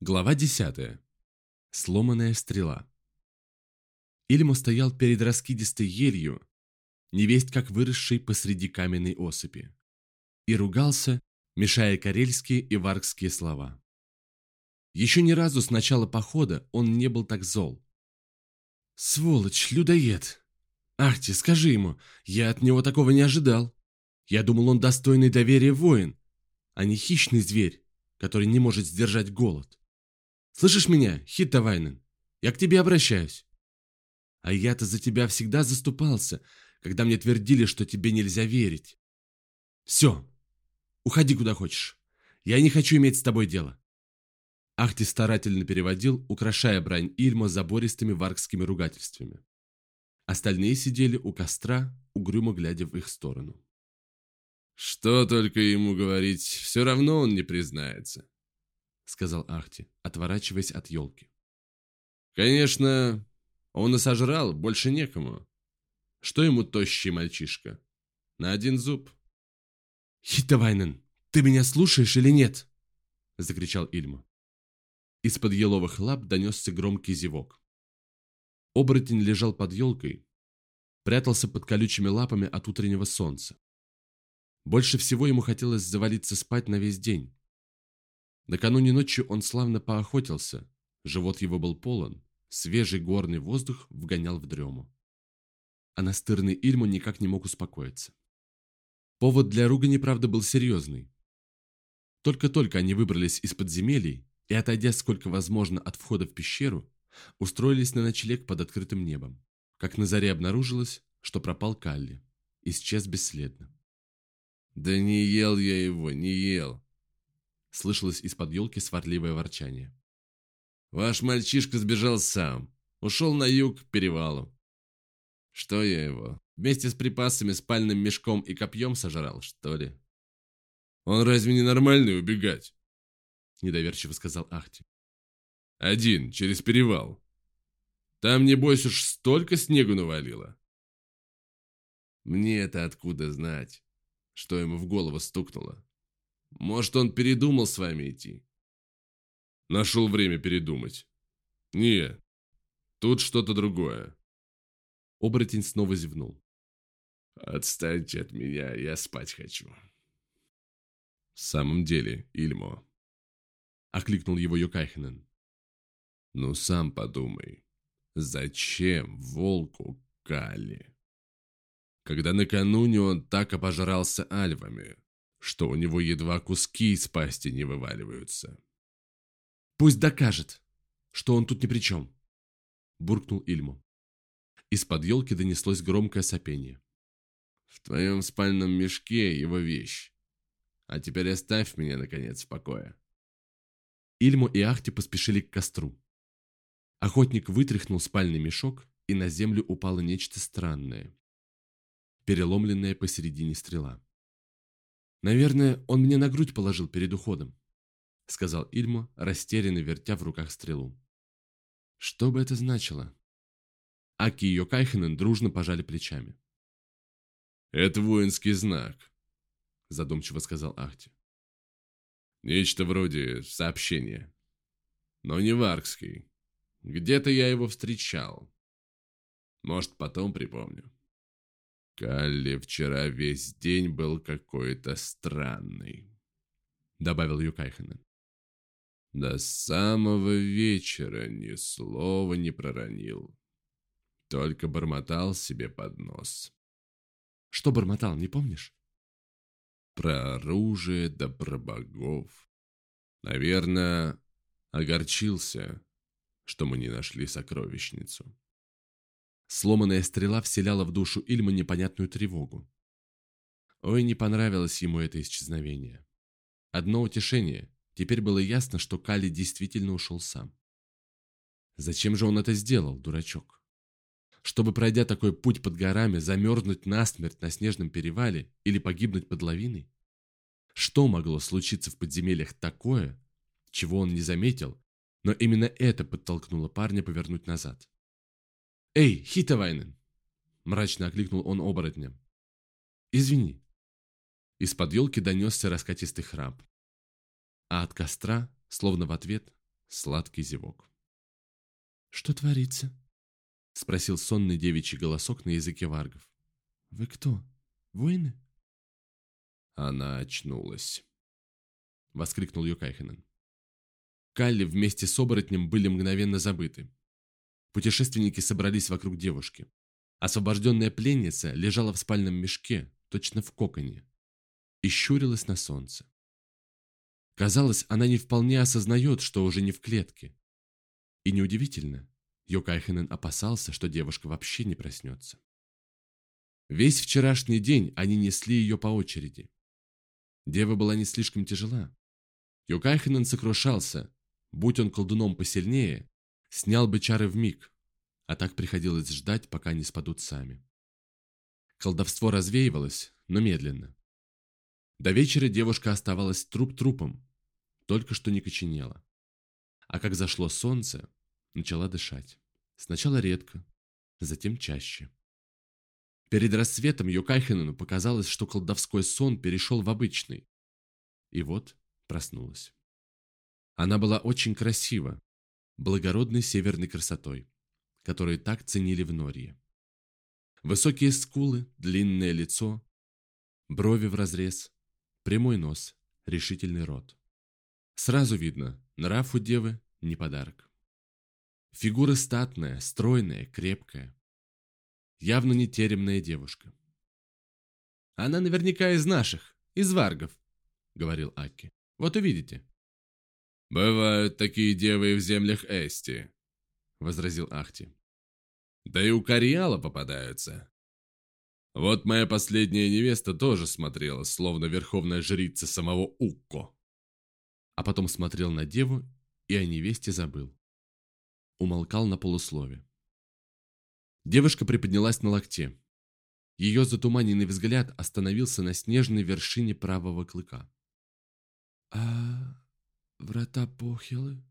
Глава 10. Сломанная стрела. Ильмо стоял перед раскидистой елью, невесть как выросшей посреди каменной осыпи, и ругался, мешая карельские и варгские слова. Еще ни разу с начала похода он не был так зол. «Сволочь, людоед! Ахти, скажи ему, я от него такого не ожидал. Я думал, он достойный доверия воин, а не хищный зверь, который не может сдержать голод. Слышишь меня, Хиттавайнен? Я к тебе обращаюсь. А я-то за тебя всегда заступался, когда мне твердили, что тебе нельзя верить. Все, уходи куда хочешь. Я не хочу иметь с тобой дело. Ахти старательно переводил, украшая брань Ильма забористыми варгскими ругательствами. Остальные сидели у костра, угрюмо глядя в их сторону. «Что только ему говорить, все равно он не признается», сказал Ахти, отворачиваясь от елки. Конечно, он и сожрал, больше некому. Что ему тощий мальчишка? На один зуб. «Хитавайнен, ты меня слушаешь или нет?» Закричал Ильма. Из-под еловых лап донесся громкий зевок. Оборотень лежал под елкой, прятался под колючими лапами от утреннего солнца. Больше всего ему хотелось завалиться спать на весь день. Накануне ночью он славно поохотился, живот его был полон, свежий горный воздух вгонял в дрему. А настырный Ильму никак не мог успокоиться. Повод для ругани, правда, был серьезный. Только-только они выбрались из подземелий и, отойдя сколько возможно от входа в пещеру, устроились на ночлег под открытым небом. Как на заре обнаружилось, что пропал Калли. Исчез бесследно. «Да не ел я его, не ел!» Слышалось из-под елки сварливое ворчание. «Ваш мальчишка сбежал сам. Ушел на юг к перевалу. Что я его, вместе с припасами, спальным мешком и копьем сожрал, что ли? Он разве не нормальный убегать?» Недоверчиво сказал Ахти. «Один, через перевал. Там, небось, уж столько снегу навалило». Мне это откуда знать, что ему в голову стукнуло? Может, он передумал с вами идти? Нашел время передумать. Не, тут что-то другое. Оборотень снова зевнул. Отстаньте от меня, я спать хочу. В самом деле, Ильмо. Окликнул его Йокайхенен. Ну, сам подумай. Зачем волку Кали? Когда накануне он так обожрался альвами, что у него едва куски из пасти не вываливаются. «Пусть докажет, что он тут ни при чем», – буркнул Ильму. Из-под елки донеслось громкое сопение. «В твоем спальном мешке его вещь. А теперь оставь меня, наконец, в покое». Ильму и Ахти поспешили к костру. Охотник вытряхнул спальный мешок, и на землю упало нечто странное. Переломленная посередине стрела. «Наверное, он мне на грудь положил перед уходом», — сказал Ильмо, растерянно вертя в руках стрелу. «Что бы это значило?» Аки и Йокайхенен дружно пожали плечами. «Это воинский знак», — задумчиво сказал Ахти. «Нечто вроде сообщения. Но не варгский. Где-то я его встречал. Может, потом припомню». Калли вчера весь день был какой-то странный», — добавил Юкайханен. «До самого вечера ни слова не проронил. Только бормотал себе под нос». «Что бормотал, не помнишь?» «Про оружие да про богов. Наверное, огорчился, что мы не нашли сокровищницу». Сломанная стрела вселяла в душу Ильма непонятную тревогу. Ой, не понравилось ему это исчезновение. Одно утешение. Теперь было ясно, что Кали действительно ушел сам. Зачем же он это сделал, дурачок? Чтобы, пройдя такой путь под горами, замерзнуть насмерть на снежном перевале или погибнуть под лавиной? Что могло случиться в подземельях такое, чего он не заметил, но именно это подтолкнуло парня повернуть назад? «Эй, Хитовайнен!» Мрачно окликнул он оборотня. «Извини». Из-под елки донесся раскатистый храп. А от костра, словно в ответ, Сладкий зевок. «Что творится?» — спросил сонный девичий голосок на языке варгов. «Вы кто? Воины?» Она очнулась. Воскликнул Юкайхенен. Калли вместе с оборотнем были мгновенно забыты. Путешественники собрались вокруг девушки. Освобожденная пленница лежала в спальном мешке, точно в коконе, и щурилась на солнце. Казалось, она не вполне осознает, что уже не в клетке. И неудивительно, Йокайхенен опасался, что девушка вообще не проснется. Весь вчерашний день они несли ее по очереди. Дева была не слишком тяжела. Йокайхенен сокрушался, будь он колдуном посильнее, снял бы чары в миг, а так приходилось ждать, пока они спадут сами. Колдовство развеивалось, но медленно. До вечера девушка оставалась труп трупом, только что не коченела. А как зашло солнце, начала дышать. Сначала редко, затем чаще. Перед рассветом Йокайхенену показалось, что колдовской сон перешел в обычный. И вот проснулась. Она была очень красива, благородной северной красотой, которую так ценили в Норье. Высокие скулы, длинное лицо, брови в разрез, прямой нос, решительный рот. Сразу видно, нрав у девы не подарок. Фигура статная, стройная, крепкая. Явно не теремная девушка. «Она наверняка из наших, из варгов», — говорил Аки. «Вот увидите». «Бывают такие девы в землях Эсти», — возразил Ахти. «Да и у Кариала попадаются. Вот моя последняя невеста тоже смотрела, словно верховная жрица самого Укко а потом смотрел на деву и о невесте забыл. Умолкал на полуслове. Девушка приподнялась на локте. Ее затуманенный взгляд остановился на снежной вершине правого клыка. «А врата Похилы?»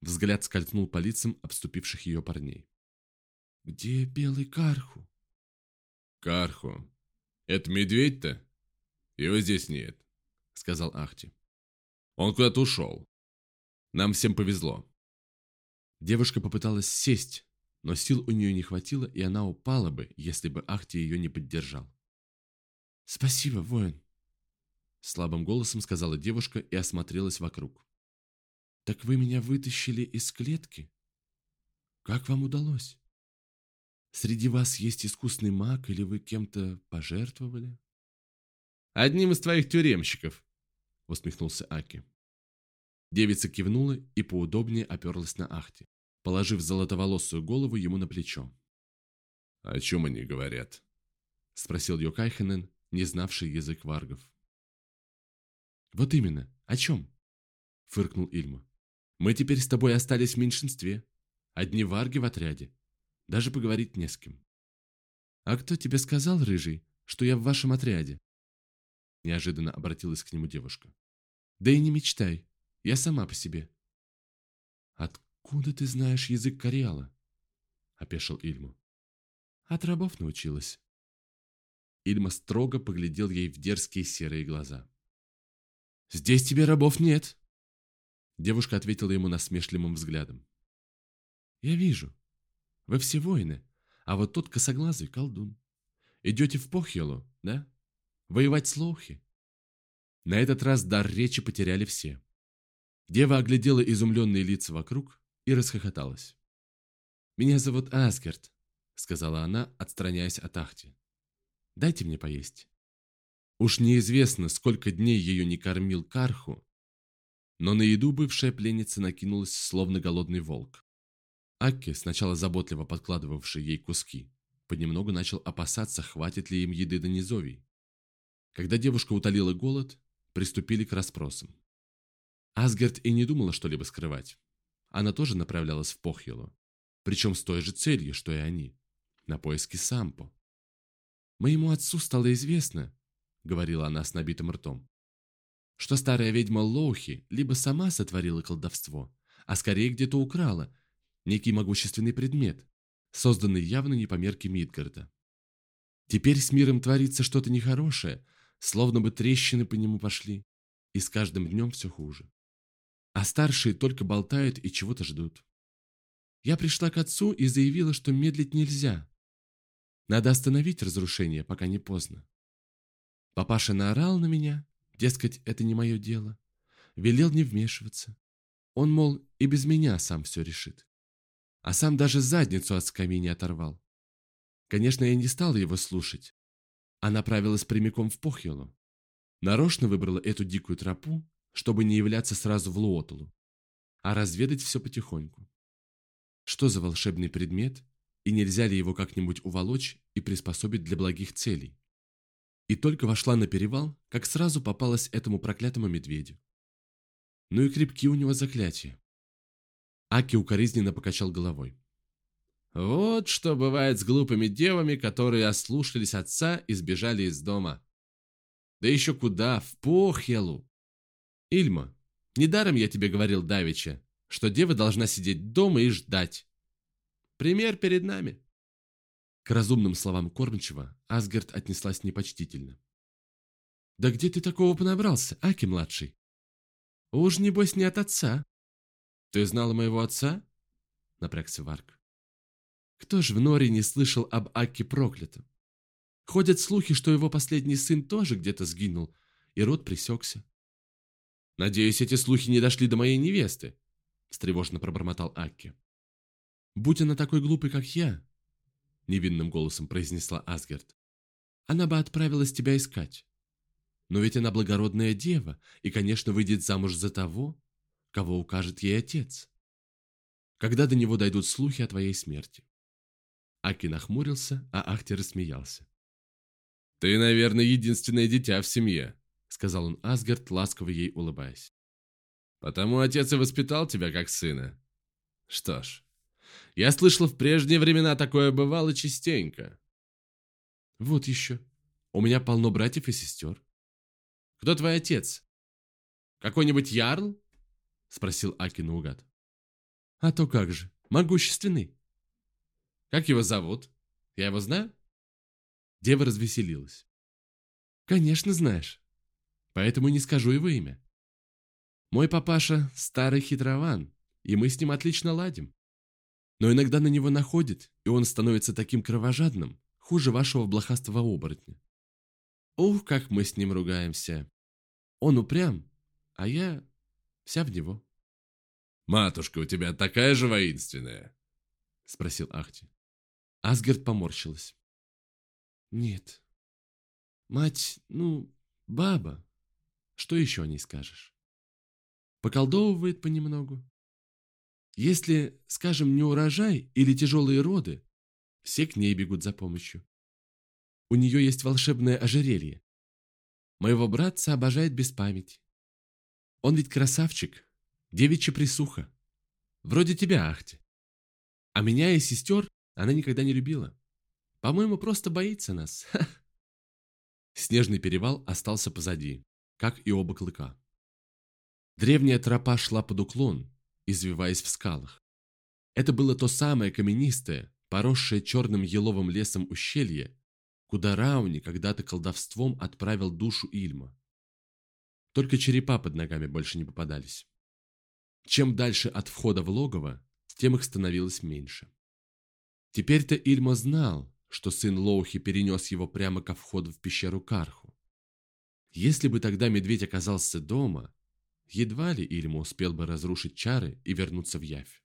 Взгляд скользнул по лицам обступивших ее парней. «Где белый Карху?» «Карху? Это медведь-то? Его здесь нет», — сказал Ахти. Он куда-то ушел. Нам всем повезло. Девушка попыталась сесть, но сил у нее не хватило, и она упала бы, если бы Ахти ее не поддержал. «Спасибо, воин», — слабым голосом сказала девушка и осмотрелась вокруг. «Так вы меня вытащили из клетки? Как вам удалось? Среди вас есть искусный маг, или вы кем-то пожертвовали?» «Одним из твоих тюремщиков», — усмехнулся Аки. Девица кивнула и поудобнее оперлась на Ахти, положив золотоволосую голову ему на плечо. «О чем они говорят?» — спросил Йокайхенен, не знавший язык варгов. «Вот именно, о чем?» — фыркнул Ильма. «Мы теперь с тобой остались в меньшинстве. Одни варги в отряде. Даже поговорить не с кем». «А кто тебе сказал, Рыжий, что я в вашем отряде?» Неожиданно обратилась к нему девушка. Да и не мечтай, я сама по себе. Откуда ты знаешь язык Кориала? Опешил Ильму. От рабов научилась. Ильма строго поглядел ей в дерзкие серые глаза. «Здесь тебе рабов нет!» Девушка ответила ему насмешливым взглядом. «Я вижу. Вы все воины, а вот тот косоглазый колдун. Идете в Похьелу, да?» Воевать с Лоухи? На этот раз дар речи потеряли все. Дева оглядела изумленные лица вокруг и расхохоталась. «Меня зовут Асгерт», — сказала она, отстраняясь от Ахти. «Дайте мне поесть». Уж неизвестно, сколько дней ее не кормил Карху, но на еду бывшая пленница накинулась, словно голодный волк. Акки, сначала заботливо подкладывавший ей куски, понемногу начал опасаться, хватит ли им еды до низовий. Когда девушка утолила голод, приступили к расспросам. Асгард и не думала что-либо скрывать. Она тоже направлялась в Похьелу, причем с той же целью, что и они, на поиски Сампо. «Моему отцу стало известно», — говорила она с набитым ртом, что старая ведьма Лоухи либо сама сотворила колдовство, а скорее где-то украла некий могущественный предмет, созданный явно не по мерке Мидгарда. Теперь с миром творится что-то нехорошее, Словно бы трещины по нему пошли, и с каждым днем все хуже. а старшие только болтают и чего-то ждут. Я пришла к отцу и заявила, что медлить нельзя. Надо остановить разрушение, пока не поздно. Папаша наорал на меня, дескать, это не мое дело. Велел не вмешиваться. Он, мол, и без меня сам все решит. А сам даже задницу от скамьи не оторвал. Конечно, я не стала его слушать, а направилась прямиком в Похьелу. Нарочно выбрала эту дикую тропу, чтобы не являться сразу в Луотулу, а разведать все потихоньку. Что за волшебный предмет, и нельзя ли его как-нибудь уволочь и приспособить для благих целей? И только вошла на перевал, как сразу попалась этому проклятому медведю. Ну и крепки у него заклятия. Аки укоризненно покачал головой. Вот что бывает с глупыми девами, которые ослушались отца и сбежали из дома. Да еще куда? В Похелу. Ильма, недаром я тебе говорил давеча, что дева должна сидеть дома и ждать. Пример перед нами. К разумным словам кормчего Асгард отнеслась непочтительно. «Да где ты такого понабрался, Аки-младший? Уж небось не от отца». «Ты знала моего отца?» — напрягся Варк. «Кто ж в Норе не слышал об Аки проклятом? Ходят слухи, что его последний сын тоже где-то сгинул, и род пресекся. «Надеюсь, эти слухи не дошли до моей невесты», — встревожно пробормотал Акки. «Будь она такой глупой, как я, — невинным голосом произнесла Асгард. «Она бы отправилась тебя искать. Но ведь она благородная дева и, конечно, выйдет замуж за того, кого укажет ей отец. Когда до него дойдут слухи о твоей смерти?» Аки нахмурился, а Ахти рассмеялся. «Ты, наверное, единственное дитя в семье», — сказал он Асгард, ласково ей улыбаясь. «Потому отец и воспитал тебя как сына. Что ж, я слышал, в прежние времена такое бывало частенько. Вот еще. У меня полно братьев и сестер. Кто твой отец? Какой-нибудь ярл? Спросил Аки наугад. А то как же, могущественный. Как его зовут? Я его знаю? Дева развеселилась. Конечно, знаешь. Поэтому не скажу его имя. Мой папаша старый хитрован, и мы с ним отлично ладим. Но иногда на него находит, и он становится таким кровожадным, хуже вашего блохастого оборотня. Ух, как мы с ним ругаемся. Он упрям, а я вся в него. «Матушка у тебя такая же воинственная?» — спросил Ахти. Асгард поморщилась. «Нет. Мать, ну, баба. Что еще о ней скажешь? Поколдовывает понемногу. Если, скажем, не урожай или тяжелые роды, все к ней бегут за помощью. У нее есть волшебное ожерелье. Моего братца обожает без памяти. Он ведь красавчик, девичья присуха. Вроде тебя, Ахти. А меня и сестер она никогда не любила. По-моему, просто боится нас. Снежный перевал остался позади, как и оба клыка. Древняя тропа шла под уклон, извиваясь в скалах. Это было то самое каменистое, поросшее черным еловым лесом ущелье, куда Рауни когда-то колдовством отправил душу Ильма. Только черепа под ногами больше не попадались. Чем дальше от входа в логово, тем их становилось меньше. Теперь-то Ильма знал, что сын Лоухи перенес его прямо ко входу в пещеру Карху. Если бы тогда медведь оказался дома, Едва ли Ильма успел бы разрушить чары и вернуться в Явь.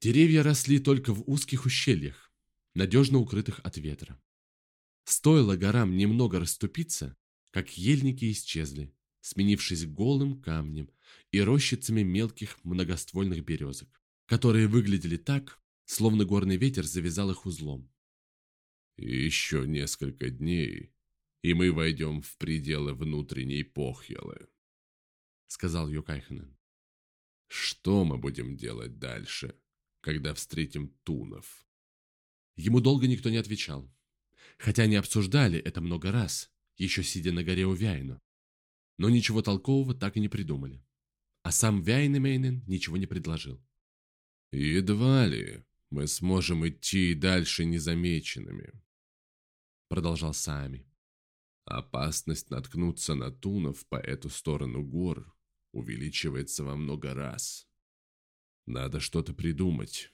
Деревья росли только в узких ущельях, надежно укрытых от ветра. Стоило горам немного расступиться, как ельники исчезли, сменившись голым камнем и рощицами мелких многоствольных березок, которые выглядели так, словно горный ветер завязал их узлом. «Еще несколько дней, и мы войдем в пределы внутренней Похьелы», — сказал Юкайханен. «Что мы будем делать дальше, когда встретим тунов?» Ему долго никто не отвечал, хотя они обсуждали это много раз, еще сидя на горе у Вяйну. Но ничего толкового так и не придумали. А сам Вяйнемейнен ничего не предложил. «Едва ли мы сможем идти дальше незамеченными», — продолжал Сами. «Опасность наткнуться на тунов по эту сторону гор увеличивается во много раз. Надо что-то придумать.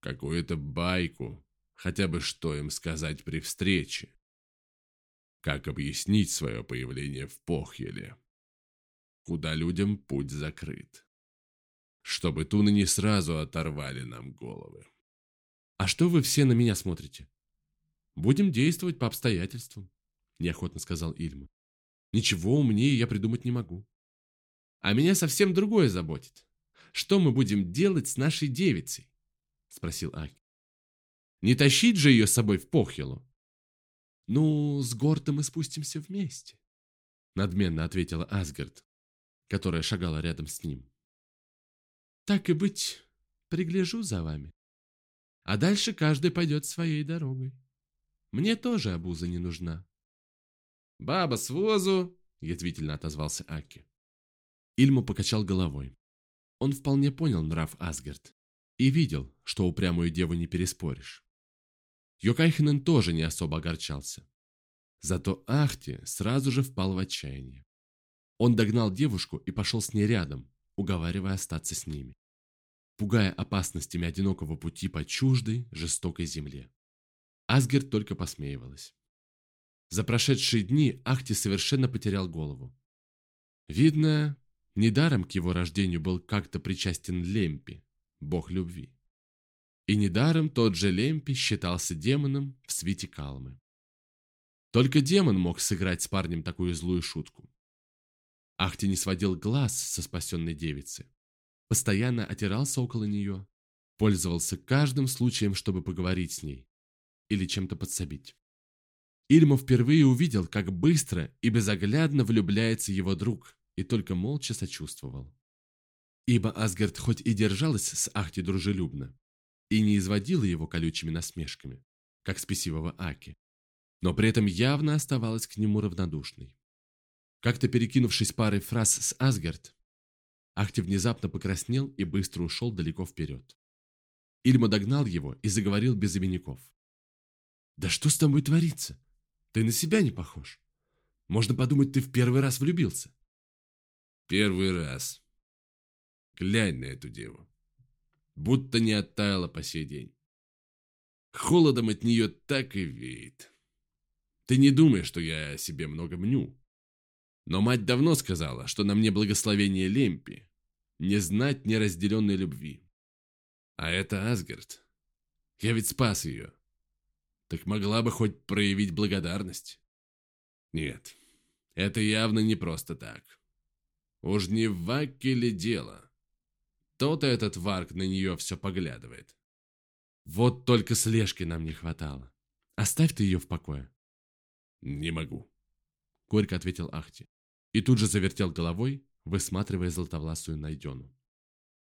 Какую-то байку, хотя бы что им сказать при встрече. Как объяснить свое появление в Похеле? Куда людям путь закрыт. Чтобы туны не сразу оторвали нам головы. «А что вы все на меня смотрите?» «Будем действовать по обстоятельствам», – неохотно сказал Ильма. «Ничего умнее я придумать не могу. А меня совсем другое заботит. Что мы будем делать с нашей девицей?» – спросил Аки. «Не тащить же ее с собой в Похилу?» «Ну, с Гортом мы спустимся вместе», – надменно ответила Асгард, которая шагала рядом с ним. «Так и быть, пригляжу за вами. А дальше каждый пойдет своей дорогой». Мне тоже обуза не нужна. «Баба с возу!» – язвительно отозвался Аки. Ильма покачал головой. Он вполне понял нрав Асгард и видел, что упрямую деву не переспоришь. Йокайхенен тоже не особо огорчался. Зато Ахти сразу же впал в отчаяние. Он догнал девушку и пошел с ней рядом, уговаривая остаться с ними, пугая опасностями одинокого пути по чуждой, жестокой земле. Асгер только посмеивалась. За прошедшие дни Ахти совершенно потерял голову. Видно, недаром к его рождению был как-то причастен Лемпи, бог любви. И недаром тот же Лемпи считался демоном в свите Калмы. Только демон мог сыграть с парнем такую злую шутку. Ахти не сводил глаз со спасенной девицы. Постоянно отирался около нее, пользовался каждым случаем, чтобы поговорить с ней, или чем-то подсобить. Ильма впервые увидел, как быстро и безоглядно влюбляется его друг, и только молча сочувствовал. Ибо Асгард хоть и держалась с Ахти дружелюбно, и не изводила его колючими насмешками, как спесивого Аки, но при этом явно оставалась к нему равнодушной. Как-то перекинувшись парой фраз с Асгард, Ахти внезапно покраснел и быстро ушел далеко вперед. Ильма догнал его и заговорил без именников. Да что с тобой творится? Ты на себя не похож. Можно подумать, ты в первый раз влюбился. Первый раз. Глянь на эту деву. Будто не оттаяла по сей день. Холодом от нее так и веет. Ты не думаешь, что я о себе много мню. Но мать давно сказала, что на мне благословение Лемпи, не знать неразделенной любви. А это Асгард. Я ведь спас ее так могла бы хоть проявить благодарность. Нет, это явно не просто так. Уж не в Ваке ли дело? То-то этот Варк на нее все поглядывает. Вот только слежки нам не хватало. Оставь ты ее в покое. Не могу, горько ответил Ахти. И тут же завертел головой, высматривая золотовласую найдену.